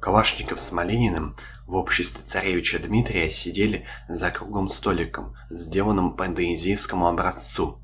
Калашников с Малининым в обществе царевича Дмитрия сидели за круглым столиком, сделанным по индонезийскому образцу.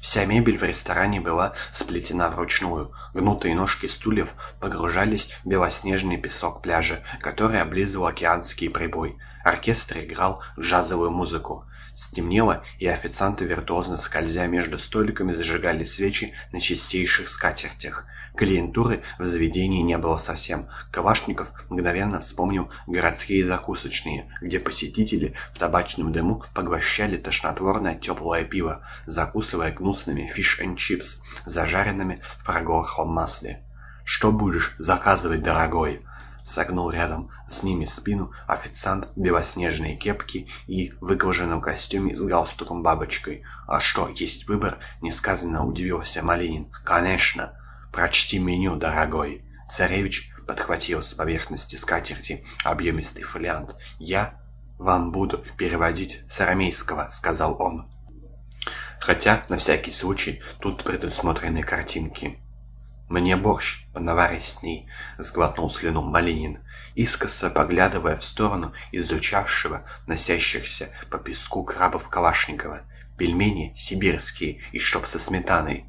Вся мебель в ресторане была сплетена вручную. Гнутые ножки стульев погружались в белоснежный песок пляжа, который облизывал океанский прибой. Оркестр играл джазовую музыку. Стемнело, и официанты, виртуозно скользя между столиками, зажигали свечи на чистейших скатертях. Клиентуры в заведении не было совсем. Калашников мгновенно вспомнил городские закусочные, где посетители в табачном дыму поглощали тошнотворное теплое пиво, закусывая гнусными фиш-н-чипс, зажаренными в прогорклом масле. «Что будешь заказывать, дорогой?» Согнул рядом с ними спину официант в белоснежной кепке и выглаженном костюме с галстуком-бабочкой. «А что, есть выбор?» — несказанно удивился Малинин. «Конечно!» «Прочти меню, дорогой!» Царевич подхватил с поверхности скатерти объемистый фолиант. «Я вам буду переводить с арамейского», — сказал он. Хотя, на всякий случай, тут предусмотрены картинки. «Мне борщ понаваристней», — сглотнул слюну Малинин, искоса поглядывая в сторону изучавшего носящихся по песку крабов Калашникова. «Пельмени сибирские и чтоб со сметаной.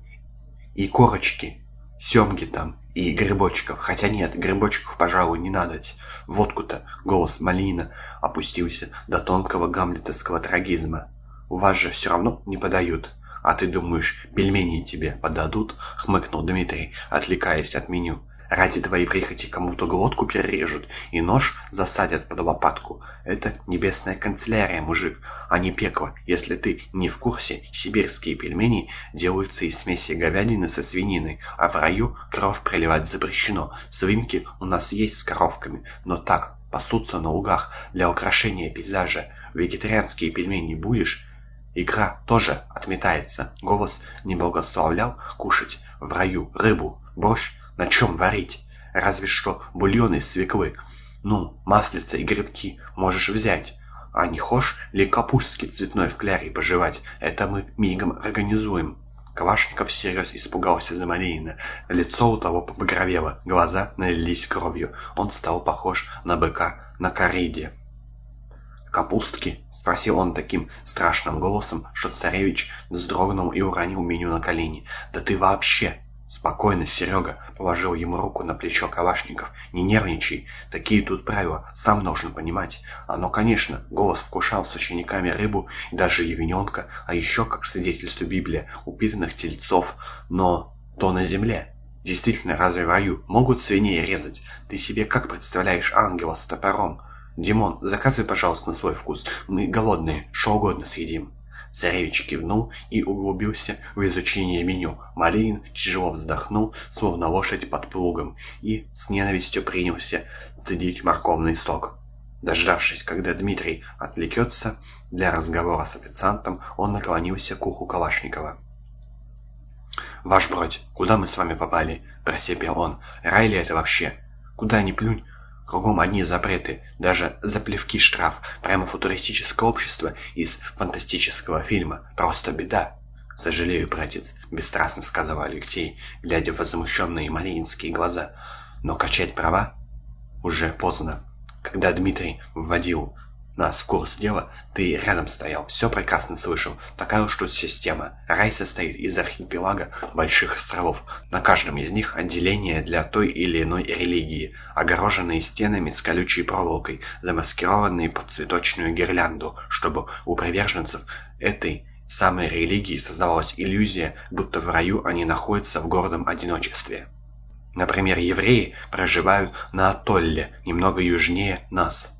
И корочки Семги там и грибочков. Хотя нет, грибочков, пожалуй, не надоть. Водку-то, голос Малина опустился до тонкого гамлетовского трагизма. У вас же все равно не подают. А ты думаешь, пельмени тебе подадут? Хмыкнул Дмитрий, отвлекаясь от меню. Ради твоей прихоти кому-то глотку перережут и нож засадят под лопатку. Это небесная канцелярия, мужик, а не пекло. Если ты не в курсе, сибирские пельмени делаются из смеси говядины со свининой, а в раю кровь проливать запрещено. Свинки у нас есть с коровками, но так, пасутся на лугах для украшения пейзажа. Вегетарианские пельмени будешь? Икра тоже отметается. Голос не благословлял кушать в раю рыбу, борщ, на чем варить? Разве что бульон из свеклы. Ну, маслица и грибки можешь взять. А не хошь ли капустки цветной в кляре пожевать? Это мы мигом организуем. Калашников всерьез испугался за Малинина. Лицо у того побагровело, глаза налились кровью. Он стал похож на быка на кориде. «Капустки?» — спросил он таким страшным голосом, что царевич вздрогнул и уронил меню на колени. «Да ты вообще «Спокойно, Серега», — положил ему руку на плечо Калашников. «Не нервничай. Такие тут правила. Сам должен понимать. Оно, конечно, голос вкушал с учениками рыбу и даже ягненка, а еще, как свидетельствует Библия, упитанных тельцов. Но то на земле. Действительно, разве в раю могут свиней резать? Ты себе как представляешь ангела с топором? Димон, заказывай, пожалуйста, на свой вкус. Мы голодные, что угодно съедим». Царевич кивнул и углубился в изучение меню. Малинин тяжело вздохнул, словно лошадь под плугом, и с ненавистью принялся цедить морковный сок. Дождавшись, когда Дмитрий отвлекется для разговора с официантом, он наклонился к уху Калашникова. «Ваш бродь, куда мы с вами попали?» – просипел он. «Рай ли это вообще? Куда ни плюнь, Кругом одни запреты, даже заплевки штраф. Прямо футуристическое общество из фантастического фильма. Просто беда. «Сожалею, братец», — бесстрастно сказал Алексей, глядя в возмущенные малинские глаза. «Но качать права уже поздно». Когда Дмитрий вводил нас в курс дела, ты рядом стоял, все прекрасно слышал. Такая уж тут система. Рай состоит из архипелага больших островов. На каждом из них отделение для той или иной религии, огороженные стенами с колючей проволокой, замаскированные под цветочную гирлянду, чтобы у приверженцев этой самой религии создавалась иллюзия, будто в раю они находятся в гордом одиночестве. Например, евреи проживают на атолле, немного южнее нас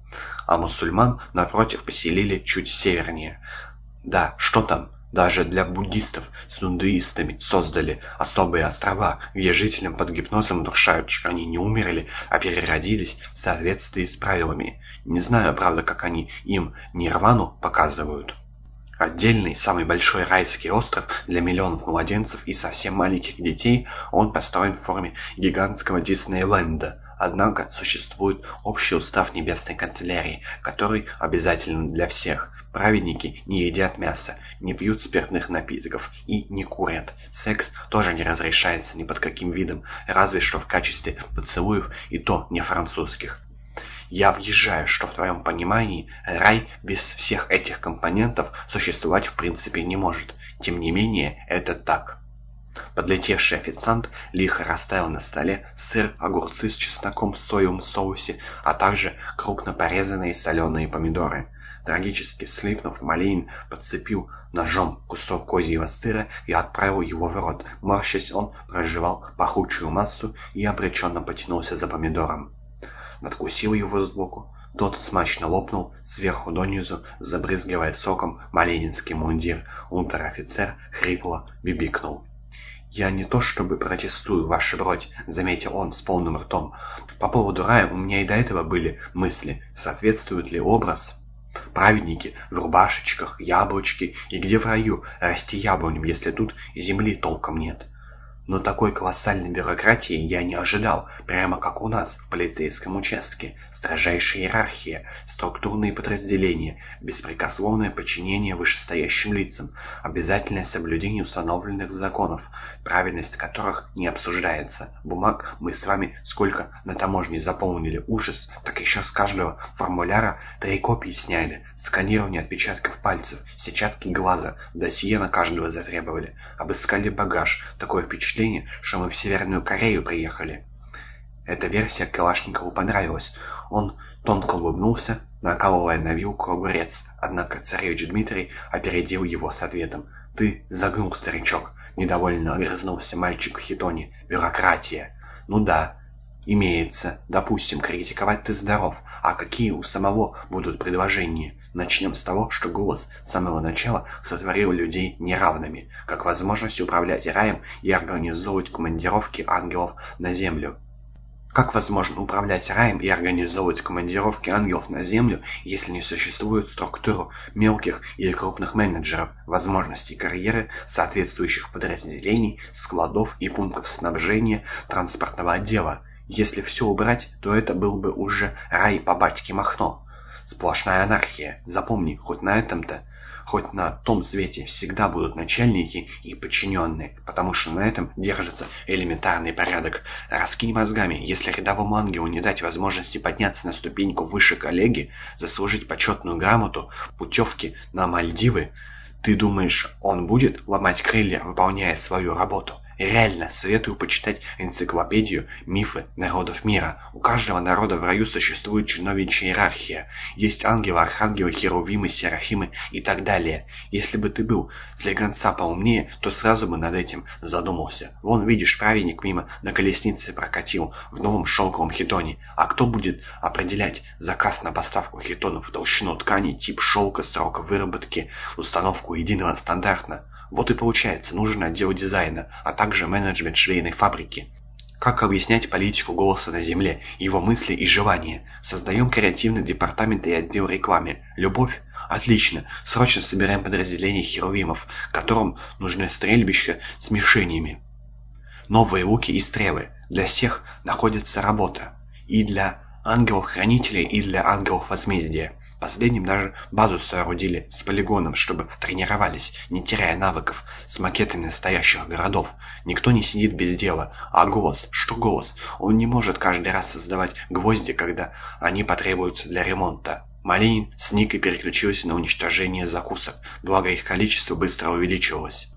а мусульман, напротив, поселили чуть севернее. Да, что там, даже для буддистов с индуистами создали особые острова, где жителям под гипнозом внушают, что они не умерли, а переродились в соответствии с правилами. Не знаю, правда, как они им нирвану показывают. Отдельный, самый большой райский остров для миллионов младенцев и совсем маленьких детей, он построен в форме гигантского Диснейленда – Однако существует общий устав Небесной канцелярии, который обязателен для всех. Праведники не едят мясо, не пьют спиртных напитков и не курят. Секс тоже не разрешается ни под каким видом, разве что в качестве поцелуев и то не французских. Я въезжаю, что в твоем понимании рай без всех этих компонентов существовать в принципе не может. Тем не менее, это так. Подлетевший официант лихо расставил на столе сыр, огурцы с чесноком в соевом соусе, а также крупно порезанные соленые помидоры. Трагически всхлипнув, Малинин подцепил ножом кусок козьего сыра и отправил его в рот. Морщась, он прожевал пахучую массу и обреченно потянулся за помидором. Надкусил его сбоку. Тот смачно лопнул сверху донизу, забрызгивая соком малининский мундир. Унтер-офицер хрипло бибикнул. «Я не то чтобы протестую, ваша бродь», — заметил он с полным ртом. «По поводу рая у меня и до этого были мысли. Соответствует ли образ?» Праведники в рубашечках, яблочки, и где в раю расти яблоням, если тут земли толком нет? Но такой колоссальной бюрократии я не ожидал, прямо как у нас в полицейском участке. Строжайшая иерархия, структурные подразделения, беспрекословное подчинение вышестоящим лицам, обязательное соблюдение установленных законов, правильность которых не обсуждается. Бумаг мы с вами сколько на таможне заполнили. Ужас, так еще с каждого формуляра три копии сняли. Сканирование отпечатков пальцев, сетчатки глаза, досье на каждого затребовали. Обыскали багаж. Такое впечатление впечатление, что мы в Северную Корею приехали. Эта версия Калашникову понравилась. Он тонко улыбнулся, накалывая на вилку огурец. Однако царевич Дмитрий опередил его с ответом. «Ты загнул, старичок!» Недовольно огрызнулся мальчик в хитоне. «Бюрократия!» «Ну да, имеется. Допустим, критиковать ты здоров. А какие у самого будут предложения? Начнем с того, что голос с самого начала сотворил людей неравными, как возможность управлять раем и организовывать командировки ангелов на землю. Как возможно управлять раем и организовывать командировки ангелов на Землю, если не существует структуру мелких или крупных менеджеров, возможностей карьеры, соответствующих подразделений, складов и пунктов снабжения транспортного отдела? Если все убрать, то это был бы уже рай по батьке Махно. Сплошная анархия. Запомни, хоть на этом-то, хоть на том свете всегда будут начальники и подчиненные, потому что на этом держится элементарный порядок. Раскинь мозгами, если рядовому ангелу не дать возможности подняться на ступеньку выше коллеги, заслужить почетную грамоту, путевки на Мальдивы, ты думаешь, он будет ломать крылья, выполняя свою работу? Реально, советую почитать энциклопедию «Мифы народов мира». У каждого народа в раю существует чиновничья иерархия. Есть ангелы, архангелы, херувимы, серафимы и так далее. Если бы ты был слегонца поумнее, то сразу бы над этим задумался. Вон, видишь, праведник мимо на колеснице прокатил в новом шелковом хитоне. А кто будет определять заказ на поставку хитонов, толщину ткани, тип шелка, срок выработки, установку единого стандарта? Вот и получается, нужен отдел дизайна, а также менеджмент швейной фабрики. Как объяснять политику голоса на земле, его мысли и желания? Создаем креативный департамент и отдел рекламы. Любовь? Отлично. Срочно собираем подразделение херувимов, которым нужны стрельбища с мишенями. Новые луки и стрелы. Для всех находится работа. И для ангелов-хранителей, и для ангелов возмездия. Последним даже базу соорудили с полигоном, чтобы тренировались, не теряя навыков, с макетами настоящих городов. Никто не сидит без дела. А голос? Что голос? Он не может каждый раз создавать гвозди, когда они потребуются для ремонта. Малинин с Никой переключился на уничтожение закусок, благо их количество быстро увеличивалось.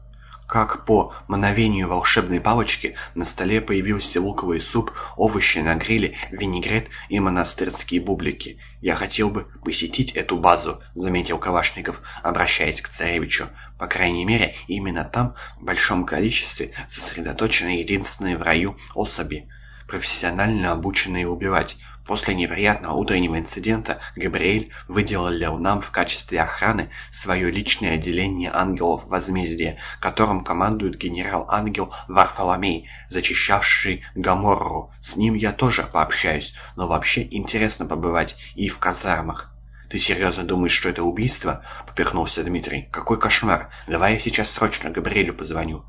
Как по мановению волшебной палочки на столе появился луковый суп, овощи на гриле, винегрет и монастырские бублики. «Я хотел бы посетить эту базу», — заметил Калашников, обращаясь к царевичу. «По крайней мере, именно там в большом количестве сосредоточены единственные в раю особи, профессионально обученные убивать. После неприятного утреннего инцидента Габриэль выделил нам в качестве охраны свое личное отделение ангелов возмездия, которым командует генерал-ангел Варфоломей, зачищавший Гаморру. С ним я тоже пообщаюсь, но вообще интересно побывать и в казармах. «Ты серьезно думаешь, что это убийство?» — поперхнулся Дмитрий. «Какой кошмар! Давай я сейчас срочно Габриэлю позвоню».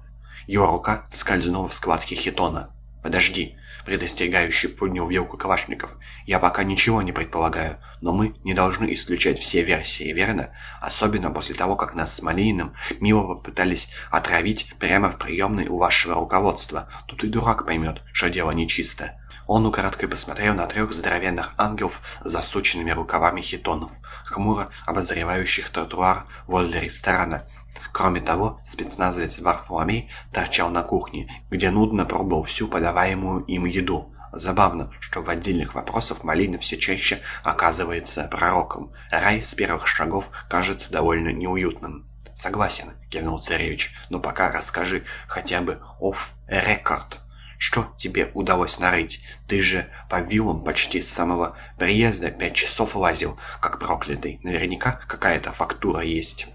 Его рука скользнула в складки хитона. «Подожди!» — предостерегающе поднял вилку Калашников. «Я пока ничего не предполагаю, но мы не должны исключать все версии, верно? Особенно после того, как нас с Малииным мило попытались отравить прямо в приемной у вашего руководства. Тут и дурак поймет, что дело нечисто». Он украдкой посмотрел на трех здоровенных ангелов с засученными рукавами хитонов, хмуро обозревающих тротуар возле ресторана, Кроме того, спецназовец Варфоломей торчал на кухне, где нудно пробовал всю подаваемую им еду. Забавно, что в отдельных вопросах Малина все чаще оказывается пророком. Рай с первых шагов кажется довольно неуютным. «Согласен», — кивнул царевич, — «но пока расскажи хотя бы оф-рекорд». Что тебе удалось нарыть? Ты же по виллам почти с самого приезда пять часов лазил, как проклятый. Наверняка какая-то фактура есть.